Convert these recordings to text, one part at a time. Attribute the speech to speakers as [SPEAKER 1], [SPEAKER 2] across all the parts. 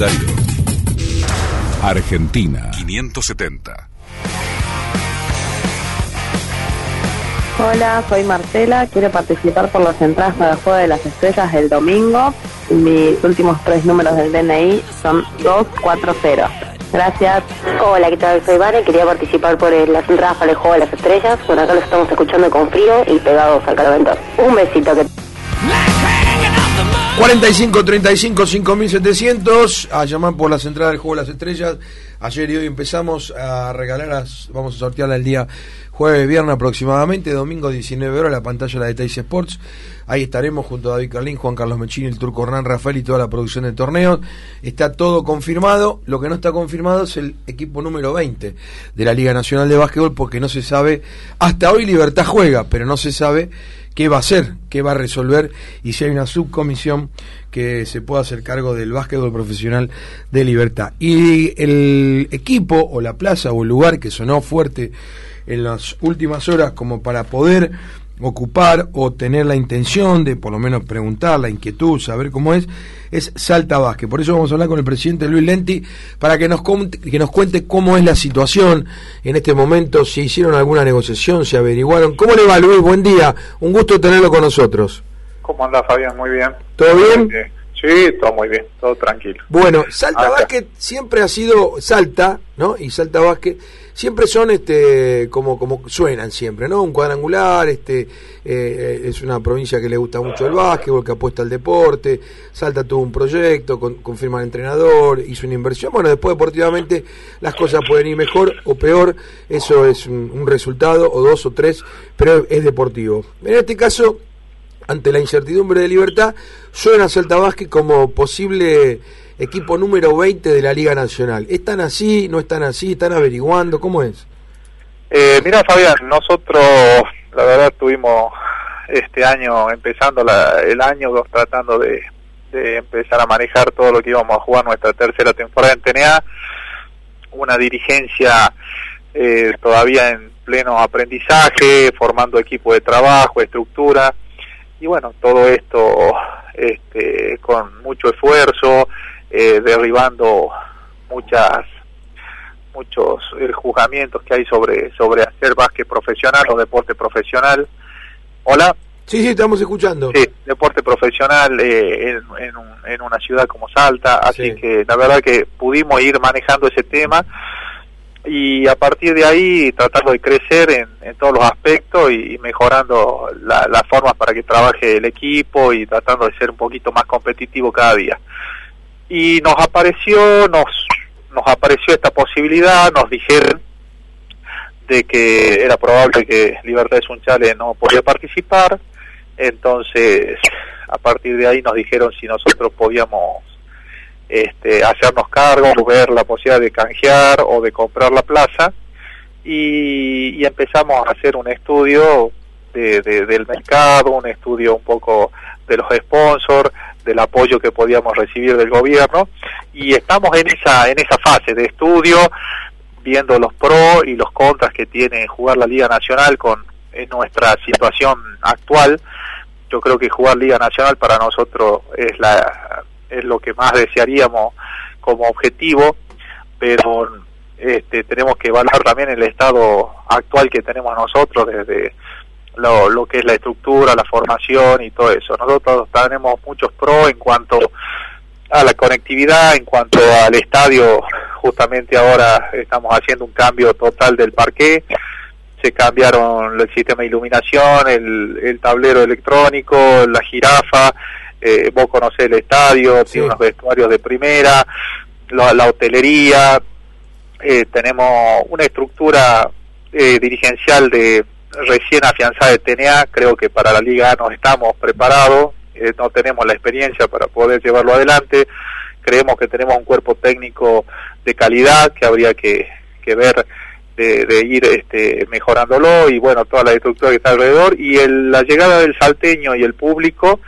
[SPEAKER 1] Universitario. Argentina 570.
[SPEAKER 2] Hola, soy Marcela, quiero participar por las entradas para el Juego de las Estrellas del domingo. Mis últimos tres números del DNI son 240. Gracias.
[SPEAKER 3] Hola, ¿qué tal? Soy Vane, quería participar por el, las entradas para el Juego de las Estrellas. Bueno, acá lo estamos escuchando con frío y pegados al calor. Un besito que...
[SPEAKER 4] 45 35 5700 a llamar por las entradas del juego de las estrellas. Ayer y hoy empezamos a regalar, las- vamos a sortearla el día jueves, viernes aproximadamente, domingo 19 horas, la pantalla la de Teis Sports. Ahí estaremos junto a David Carlín, Juan Carlos Mechini, el Turco Hernán Rafael y toda la producción del torneo. Está todo confirmado. Lo que no está confirmado es el equipo número 20 de la Liga Nacional de Básquetbol porque no se sabe, hasta hoy Libertad juega, pero no se sabe qué va a hacer, qué va a resolver y si hay una subcomisión que se pueda hacer cargo del básquetbol profesional de Libertad. Y el equipo o la plaza o el lugar que sonó fuerte en las últimas horas como para poder ocupar o tener la intención de por lo menos preguntar, la inquietud, saber cómo es, es Salta Vázquez. Por eso vamos a hablar con el presidente Luis Lenti para que nos, que nos cuente cómo es la situación en este momento, si hicieron alguna negociación, si averiguaron. ¿Cómo le va Luis? Buen día, un gusto tenerlo con nosotros.
[SPEAKER 5] ¿Cómo anda Fabián? Muy bien.
[SPEAKER 4] ¿Todo bien?
[SPEAKER 5] Eh, Sí, todo muy bien, todo tranquilo.
[SPEAKER 4] Bueno, Salta
[SPEAKER 5] Acá.
[SPEAKER 4] Vázquez siempre ha sido Salta, ¿no? Y Salta Vázquez siempre son este como como suenan siempre, ¿no? Un cuadrangular, este eh, es una provincia que le gusta mucho el básquetbol, que apuesta al deporte. Salta tuvo un proyecto, con, confirma el entrenador, hizo una inversión. Bueno, después deportivamente las cosas pueden ir mejor o peor, eso es un, un resultado o dos o tres, pero es deportivo. En este caso ante la incertidumbre de libertad, suena Salta Vázquez como posible equipo número 20 de la Liga Nacional. ¿Están así? ¿No están así? ¿Están averiguando? ¿Cómo es?
[SPEAKER 5] Eh, mira Fabián, nosotros la verdad tuvimos este año, empezando la- el año, tratando de, de empezar a manejar todo lo que íbamos a jugar nuestra tercera temporada en TNA, una dirigencia eh, todavía en pleno aprendizaje, formando equipo de trabajo, estructura, y bueno, todo esto este, con mucho esfuerzo, eh, derribando muchas muchos eh, juzgamientos que hay sobre sobre hacer básquet profesional o deporte profesional. Hola.
[SPEAKER 4] Sí, sí, estamos escuchando.
[SPEAKER 5] Sí, deporte profesional eh, en, en, un- en una ciudad como Salta, así que la verdad que pudimos ir manejando ese tema y a partir de ahí tratando de crecer en, en todos los aspectos y, mejorando la- las formas para que trabaje el equipo y tratando de ser un poquito más competitivo cada día. Y nos apareció, nos, nos apareció esta posibilidad, nos dijeron de que era probable que Libertad de Sunchales no podía participar, entonces a partir de ahí nos dijeron si nosotros podíamos este, hacernos cargo, ver la posibilidad de canjear o de comprar la plaza y, y empezamos a hacer un estudio de, de- del mercado, un estudio un poco de los sponsors, del apoyo que podíamos recibir del gobierno y estamos en esa en esa fase de estudio viendo los pros y los contras que tiene jugar la Liga Nacional con en nuestra situación actual. Yo creo que jugar Liga Nacional para nosotros es la es lo que más desearíamos como objetivo, pero este, tenemos que evaluar también el estado actual que tenemos nosotros desde lo, lo que es la estructura, la formación y todo eso. Nosotros tenemos muchos pros en cuanto a la conectividad, en cuanto al estadio, justamente ahora estamos haciendo un cambio total del parqué, se cambiaron el sistema de iluminación, el, el tablero electrónico, la jirafa, eh, vos conocés el estadio, tiene unos vestuarios de primera, la, la hotelería, eh, tenemos una estructura eh, dirigencial de recién afianzada de TNA, creo que para la Liga A no estamos preparados, eh, no tenemos la experiencia para poder llevarlo adelante, creemos que tenemos un cuerpo técnico de calidad que habría que, que ver de, de ir este, mejorándolo y bueno, toda la estructura que está alrededor y el, la llegada del salteño y el público,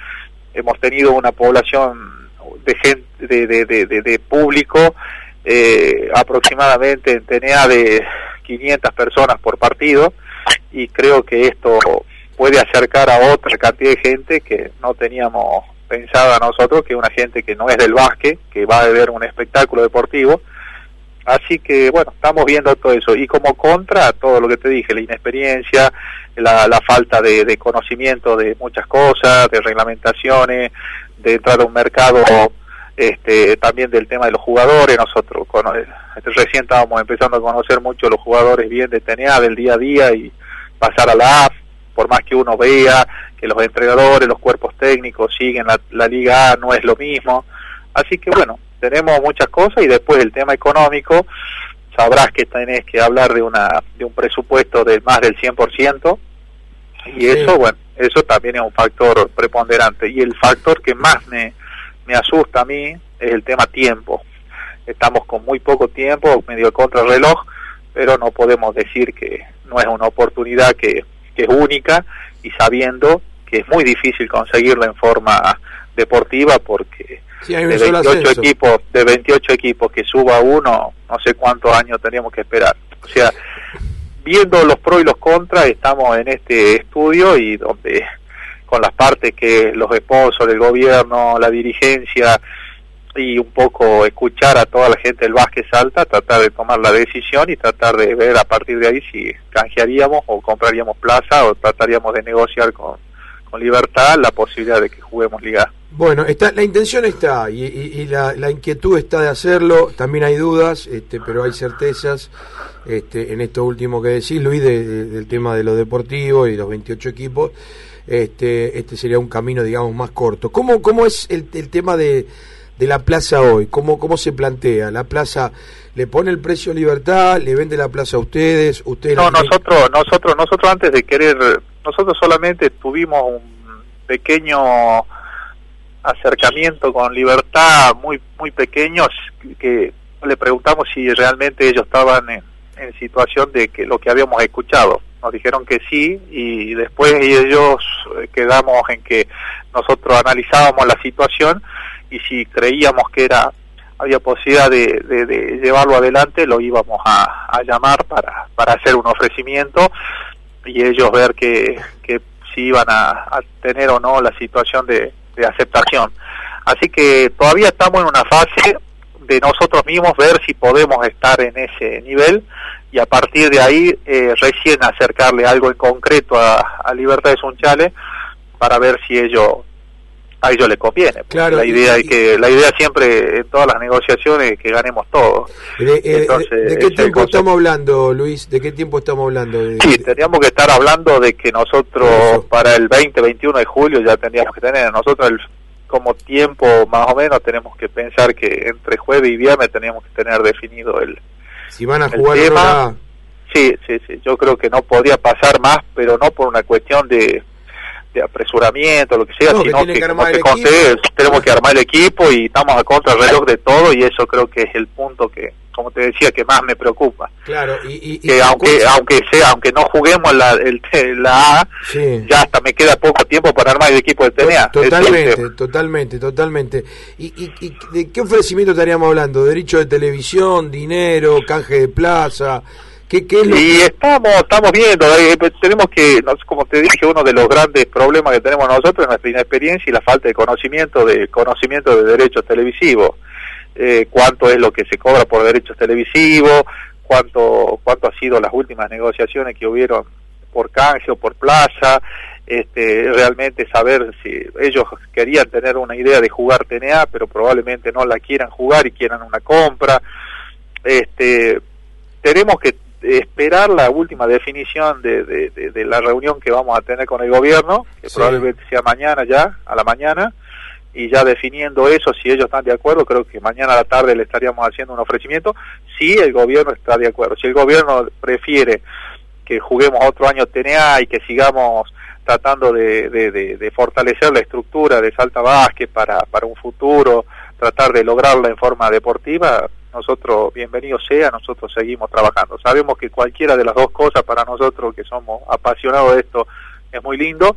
[SPEAKER 5] hemos tenido una población de gente, de, de, público eh, aproximadamente en TNA de 500 personas por partido y creo que esto puede acercar a otra cantidad de gente que no teníamos pensada nosotros que una gente que no es del básquet, que va a ver un espectáculo deportivo. Así que bueno, estamos viendo todo eso. Y como contra, todo lo que te dije, la inexperiencia, la, la falta de, de conocimiento de muchas cosas, de reglamentaciones, de entrar a un mercado este, también del tema de los jugadores. Nosotros este, recién estábamos empezando a conocer mucho los jugadores bien de TNA del día a día y pasar a la AF, por más que uno vea que los entrenadores, los cuerpos técnicos siguen la, la Liga A, no es lo mismo. Así que bueno, tenemos muchas cosas y después el tema económico, sabrás que tenés que hablar de una de un presupuesto de más del 100% y eso, bueno, eso también es un factor preponderante. Y el factor que más me me asusta a mí es el tema tiempo. Estamos con muy poco tiempo, medio contra reloj, pero no podemos decir que no es una oportunidad que, que es única y sabiendo que es muy difícil conseguirla en forma deportiva porque de 28 equipos de 28 equipos que suba uno no sé cuántos años tenemos que esperar o sea viendo los pros y los contras estamos en este estudio y donde con las partes que los esposos del gobierno, la dirigencia y un poco escuchar a toda la gente del básquet Salta, tratar de tomar la decisión y tratar de ver a partir de ahí si canjearíamos o compraríamos plaza o trataríamos de negociar con, con libertad la posibilidad de que juguemos liga.
[SPEAKER 4] Bueno, está, la intención está y, y, la, la, inquietud está de hacerlo, también hay dudas, este, pero hay certezas este, en esto último que decís, Luis, del tema de lo deportivo y los 28 equipos este, este sería un camino, digamos, más corto. ¿Cómo, cómo es el, el tema de, de la plaza hoy? ¿Cómo, ¿Cómo se plantea? ¿La plaza le pone el precio libertad? ¿Le vende la plaza a ustedes? ustedes
[SPEAKER 5] no, nosotros, nosotros, nosotros antes de querer, nosotros solamente tuvimos un pequeño acercamiento con libertad muy muy pequeños que le preguntamos si realmente ellos estaban en, situación de que lo que habíamos escuchado. Nos dijeron que sí y después ellos eh, quedamos en que nosotros analizábamos la situación y si creíamos que era había posibilidad de, de, llevarlo adelante lo íbamos a, llamar para, para hacer un ofrecimiento y ellos ver que, que si iban a tener o no la situación de, de aceptación. Así que todavía estamos en una fase de nosotros mismos ver si podemos estar en ese nivel y a partir de ahí eh, recién acercarle algo en concreto a, a Libertad de Sunchales para ver si ello a ello le conviene.
[SPEAKER 4] Claro,
[SPEAKER 5] la idea es que la idea siempre en todas las negociaciones es que ganemos todos.
[SPEAKER 4] De, eh, Entonces, ¿de qué tiempo estamos hablando, Luis? ¿De qué tiempo estamos hablando? De...
[SPEAKER 5] Sí, teníamos que estar hablando de que nosotros Eso. para el 20, 21 de julio ya tendríamos que tener nosotros el como tiempo más o menos tenemos que pensar que entre jueves y viernes teníamos que tener definido el
[SPEAKER 4] si van a jugar el
[SPEAKER 5] tema. Sí, sí, sí, yo creo que no podría pasar más, pero no por una cuestión de, de apresuramiento, lo que sea,
[SPEAKER 4] no,
[SPEAKER 5] sino
[SPEAKER 4] que,
[SPEAKER 5] que, como
[SPEAKER 4] el
[SPEAKER 5] conté, tenemos que armar el equipo y estamos a contra reloj de todo y eso creo que es el punto que, como te decía, que más me preocupa.
[SPEAKER 4] Claro, y, y, y
[SPEAKER 5] Que aunque
[SPEAKER 4] escucha-
[SPEAKER 5] aunque sea, aunque no juguemos la, el, la A,
[SPEAKER 4] Sí.
[SPEAKER 5] ya hasta me queda poco tiempo para armar el equipo de TNA. El
[SPEAKER 4] Totalmente, totalmente, totalmente. ¿Y, y, y de qué ofrecimiento estaríamos hablando? ¿Derecho de televisión, dinero, canje de plaza? ¿Qué, qué es lo
[SPEAKER 5] Y estamos, estamos viendo, eh, pues, tenemos que, como te dije, uno de los grandes problemas que tenemos nosotros es nuestra inexperiencia y la falta de conocimiento de conocimiento de derechos televisivos. Eh, cuánto es lo que se cobra por derechos televisivos, cuánto, cuánto ha sido las últimas negociaciones que hubieron por canje o por plaza, este, realmente saber si ellos querían tener una idea de jugar TNA, pero probablemente no la quieran jugar y quieran una compra. Este, tenemos que esperar la última definición de, de, de, de la reunión que vamos a tener con el gobierno, que
[SPEAKER 4] Sí.
[SPEAKER 5] probablemente sea mañana ya, a la mañana, y ya definiendo eso, si ellos están de acuerdo, creo que mañana a la tarde le estaríamos haciendo un ofrecimiento, si el gobierno está de acuerdo. Si el gobierno prefiere que juguemos otro año TNA y que sigamos tratando de, de, de, de fortalecer la estructura de Salta Vázquez para, para un futuro, tratar de lograrla en forma deportiva, nosotros, bienvenido sea, nosotros seguimos trabajando. Sabemos que cualquiera de las dos cosas para nosotros que somos apasionados de esto es muy lindo,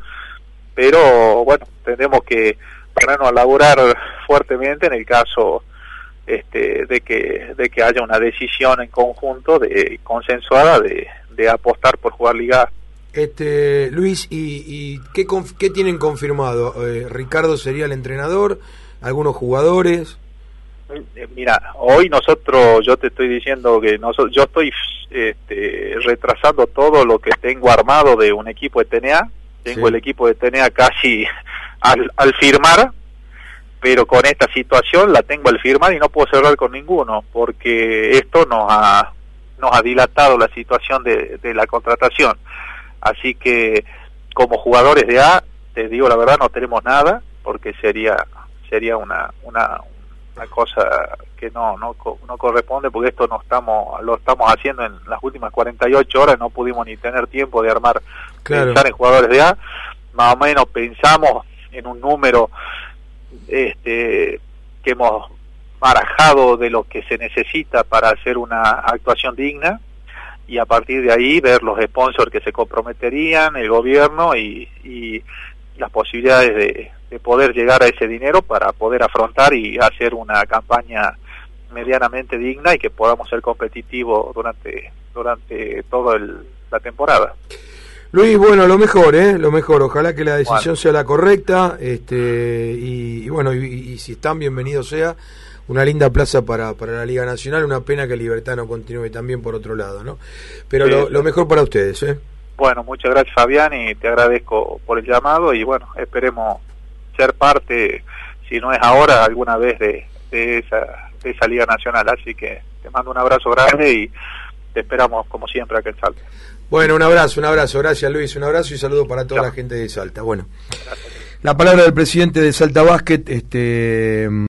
[SPEAKER 5] pero bueno, tenemos que ponernos a laburar fuertemente en el caso este, de que de que haya una decisión en conjunto de consensuada de, de apostar por jugar liga
[SPEAKER 4] Este, Luis, ¿y, y qué, qué tienen confirmado? Eh, ¿Ricardo sería el entrenador? ¿Algunos jugadores?
[SPEAKER 5] Eh, Mira, hoy nosotros, yo te estoy diciendo que nosotros, yo estoy este, retrasando todo lo que tengo armado de un equipo de TNA. Tengo
[SPEAKER 4] Sí.
[SPEAKER 5] el equipo de TNA casi al, al firmar, pero con esta situación la tengo al firmar y no puedo cerrar con ninguno, porque esto nos ha, nos ha dilatado la situación de, de la contratación. Así que como jugadores de A, te digo la verdad, no tenemos nada, porque sería sería una, una, una cosa que no, no, no corresponde porque esto no estamos lo estamos haciendo en las últimas 48 horas no pudimos ni tener tiempo de armar
[SPEAKER 4] Claro.
[SPEAKER 5] pensar en jugadores de A más o menos pensamos en un número este que hemos barajado de lo que se necesita para hacer una actuación digna y a partir de ahí ver los sponsors que se comprometerían, el gobierno y, y las posibilidades de, de poder llegar a ese dinero para poder afrontar y hacer una campaña medianamente digna y que podamos ser competitivos durante durante toda el- la temporada.
[SPEAKER 4] Luis, bueno, lo mejor, ¿eh? Lo mejor. Ojalá que la decisión
[SPEAKER 5] Bueno.
[SPEAKER 4] sea la correcta. Este, y, y bueno, y, y si están, bienvenido sea. Una linda plaza para, para la Liga Nacional. Una pena que Libertad no continúe también por otro lado, ¿no? Pero
[SPEAKER 5] Sí,
[SPEAKER 4] lo, lo mejor para ustedes, ¿eh?
[SPEAKER 5] Bueno, muchas gracias Fabián y te agradezco por el llamado y bueno, esperemos ser parte, si no es ahora, alguna vez de, de esa, de esa Liga Nacional. Así que te mando un abrazo grande y te esperamos como siempre acá en Salta.
[SPEAKER 4] Bueno, un abrazo, un abrazo. Gracias, Luis. Un abrazo y saludo para toda
[SPEAKER 5] Chao.
[SPEAKER 4] la gente de Salta. Bueno, la palabra del presidente de Salta Basket, este.